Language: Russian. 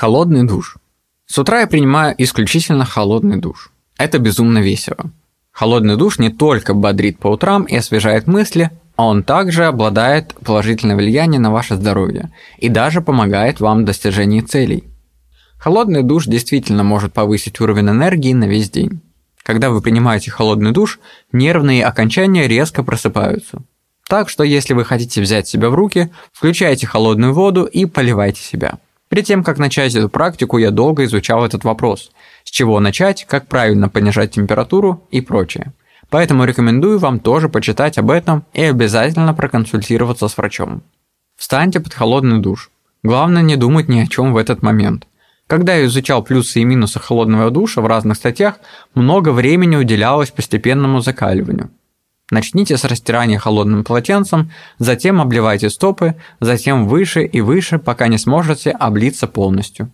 Холодный душ. С утра я принимаю исключительно холодный душ. Это безумно весело. Холодный душ не только бодрит по утрам и освежает мысли, а он также обладает положительным влиянием на ваше здоровье и даже помогает вам в достижении целей. Холодный душ действительно может повысить уровень энергии на весь день. Когда вы принимаете холодный душ, нервные окончания резко просыпаются. Так что если вы хотите взять себя в руки, включайте холодную воду и поливайте себя. Перед тем, как начать эту практику, я долго изучал этот вопрос. С чего начать, как правильно понижать температуру и прочее. Поэтому рекомендую вам тоже почитать об этом и обязательно проконсультироваться с врачом. Встаньте под холодный душ. Главное не думать ни о чем в этот момент. Когда я изучал плюсы и минусы холодного душа в разных статьях, много времени уделялось постепенному закаливанию. Начните с растирания холодным полотенцем, затем обливайте стопы, затем выше и выше, пока не сможете облиться полностью.